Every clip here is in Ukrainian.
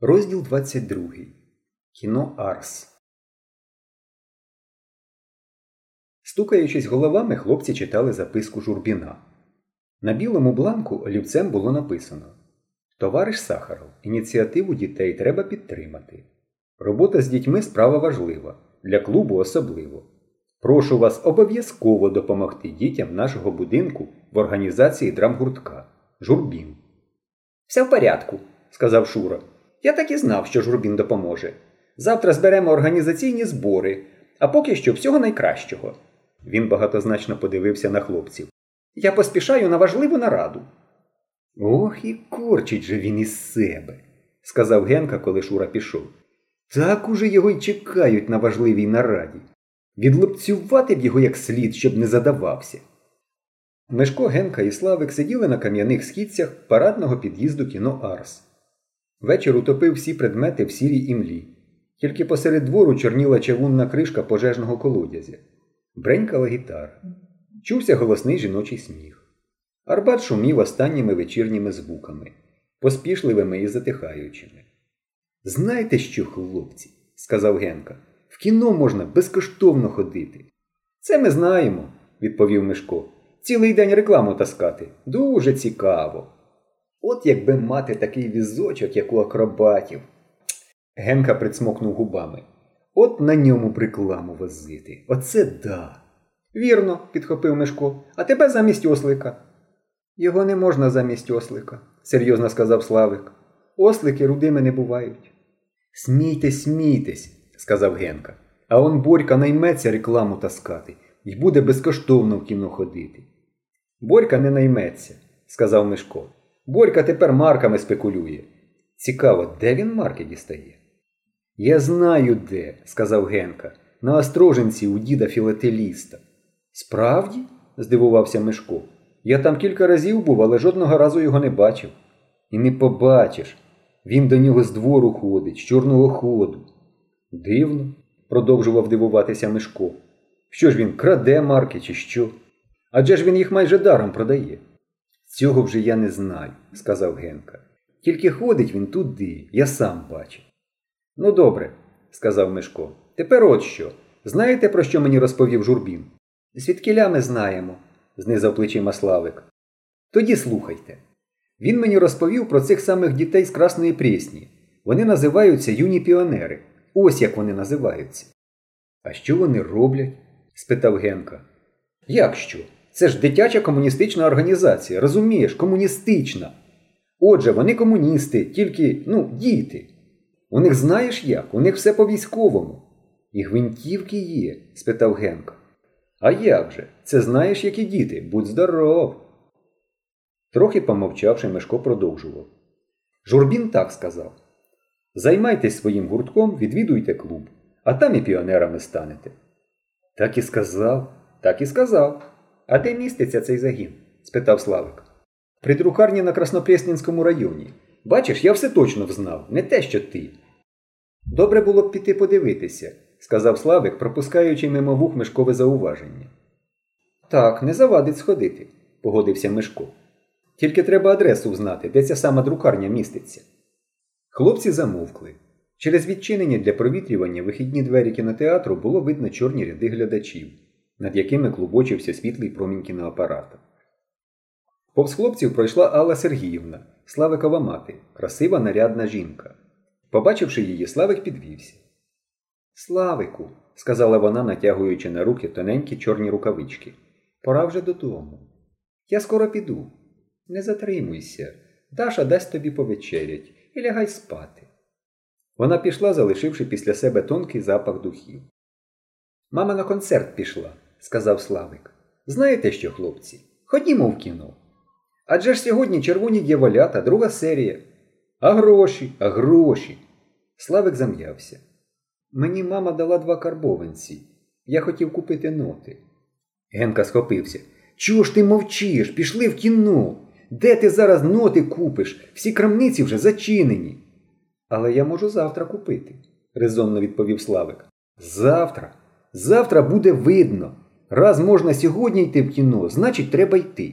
Розділ 22. Кіно Арс. Стукаючись головами, хлопці читали записку журбіна. На білому бланку олівцем було написано Товариш Сахаров, ініціативу дітей треба підтримати. Робота з дітьми справа важлива, для клубу особливо. Прошу вас обов'язково допомогти дітям нашого будинку в організації драмгуртка. Журбін. Все в порядку, сказав Шура. Я так і знав, що журбін допоможе. Завтра зберемо організаційні збори, а поки що всього найкращого. Він багатозначно подивився на хлопців. Я поспішаю на важливу нараду. Ох, і корчить же він із себе, сказав Генка, коли Шура пішов. Так уже його й чекають на важливій нараді. Відлупцювати б його як слід, щоб не задавався. Мешко Генка і Славик сиділи на кам'яних східцях парадного під'їзду кіно Арс. Вечір утопив всі предмети в сірій імлі. Тільки посеред двору чорніла чавунна кришка пожежного колодязя. Бренькала гітара. Чувся голосний жіночий сміх. Арбат шумів останніми вечірніми звуками, поспішливими і затихаючими. Знаєте що, хлопці, сказав Генка, в кіно можна безкоштовно ходити. Це ми знаємо, відповів Мишко. Цілий день рекламу таскати. Дуже цікаво. От якби мати такий візочок, як у акробатів. Генка прицмокнув губами. От на ньому рекламу возити. Оце да. Вірно, підхопив Мишко, а тебе замість ослика. Його не можна замість ослика, серйозно сказав Славик. Ослики рудими не бувають. Смійтесь, смійтесь, сказав Генка. А он Борька найметься рекламу таскати і буде безкоштовно в кіно ходити. Борька не найметься, сказав Мишко. Борька тепер марками спекулює. Цікаво, де він марки дістає? Я знаю де, сказав Генка, на Остроженці у діда філателіста. Справді? здивувався Мишко. Я там кілька разів був, але жодного разу його не бачив. І не побачиш. Він до нього з двору ходить, з чорного ходу. Дивно, продовжував дивуватися Мишко. Що ж він краде марки, чи що? Адже ж він їх майже даром продає. Цього вже я не знаю, сказав Генка. Тільки ходить він туди, я сам бачив. Ну, добре, сказав Мишко. Тепер от що. Знаєте, про що мені розповів журбін? Звідкіля ми знаємо, знизав плечима Славик. Тоді слухайте. Він мені розповів про цих самих дітей з Красної Пресні. Вони називаються юні піонери. Ось як вони називаються. А що вони роблять? спитав Генка. Як що? Це ж дитяча комуністична організація, розумієш, комуністична. Отже, вони комуністи, тільки, ну, діти. У них знаєш як? У них все по військовому. І гвинтівки є? спитав Генка. А як же? Це знаєш, які діти? Будь здоров. Трохи помовчавши, Мешко продовжував. Журбін так сказав. Займайтесь своїм гуртком, відвідуйте клуб, а там і піонерами станете. Так і сказав, так і сказав. А де міститься цей загін? спитав Славик. При друкарні на Краснопреснінському районі. Бачиш, я все точно взнав, не те, що ти. Добре було б піти подивитися, сказав Славик, пропускаючи мимо вух Мишкове зауваження. Так, не завадить сходити, погодився Мишко. Тільки треба адресу взнати, де ця сама друкарня міститься. Хлопці замовкли. Через відчинення для провітрювання вихідні двері кінотеатру було видно чорні ряди глядачів, над якими клубочився світлий промінь кіноапарата. Повз хлопців пройшла Алла Сергіївна, Славикова мати, красива нарядна жінка. Побачивши її, Славик підвівся. Славику, сказала вона, натягуючи на руки тоненькі чорні рукавички. Пора вже додому. Я скоро піду. Не затримуйся. Даша дасть тобі повечерять і лягай спати. Вона пішла, залишивши після себе тонкий запах духів. Мама на концерт пішла, сказав Славик. Знаєте що, хлопці? Ходімо в кіно. Адже ж сьогодні червоні дєволята, друга серія. А гроші, а гроші. Славик зам'явся. Мені мама дала два карбованці. Я хотів купити ноти. Генка схопився. Чого ж ти мовчиш? Пішли в кіно. Де ти зараз ноти купиш? Всі крамниці вже зачинені. Але я можу завтра купити, резонно відповів Славик. Завтра. Завтра буде видно. Раз можна сьогодні йти в кіно, значить, треба йти.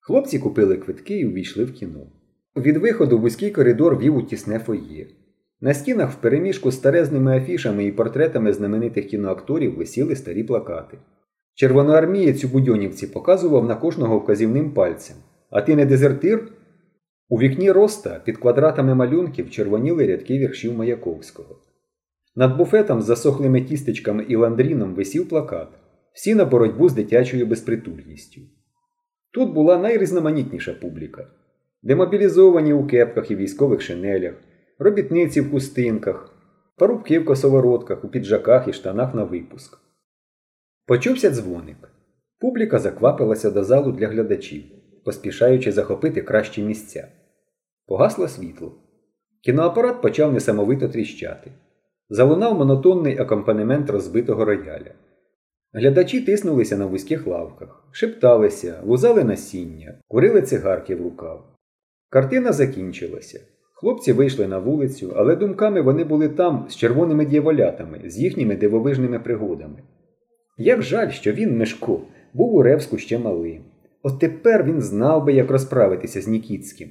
Хлопці купили квитки і увійшли в кіно. Від виходу вузький коридор вів у тісне фоє. На стінах впереміжку з старезними афішами і портретами знаменитих кіноакторів висіли старі плакати. Червоноармієць у Будьонівці показував на кожного вказівним пальцем. А ти не дезертир? У вікні роста під квадратами малюнків червоніли рядки віршів Маяковського. Над буфетом з засохлими тістечками і ландріном висів плакат Всі на боротьбу з дитячою безпритульністю. Тут була найрізноманітніша публіка. Демобілізовані у кепках і військових шинелях, робітниці в хустинках, парубки в косоворотках, у піджаках і штанах на випуск. Почувся дзвоник. Публіка заквапилася до залу для глядачів, поспішаючи захопити кращі місця. Погасло світло. Кіноапарат почав несамовито тріщати. Залунав монотонний акомпанемент розбитого рояля. Глядачі тиснулися на вузьких лавках, шепталися, лузали насіння, курили цигарки в рукав. Картина закінчилася. Хлопці вийшли на вулицю, але думками вони були там з червоними дьяволятами, з їхніми дивовижними пригодами. Як жаль, що він, Мешко, був у Ревську ще малим. От тепер він знав би, як розправитися з Нікітським.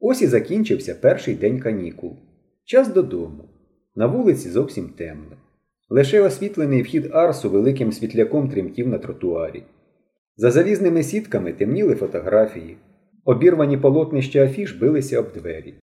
Ось і закінчився перший день канікул. Час додому. На вулиці зовсім темно. Лише освітлений вхід Арсу великим світляком тремтів на тротуарі. За залізними сітками темніли фотографії. Обірвані полотнища афіш билися об двері.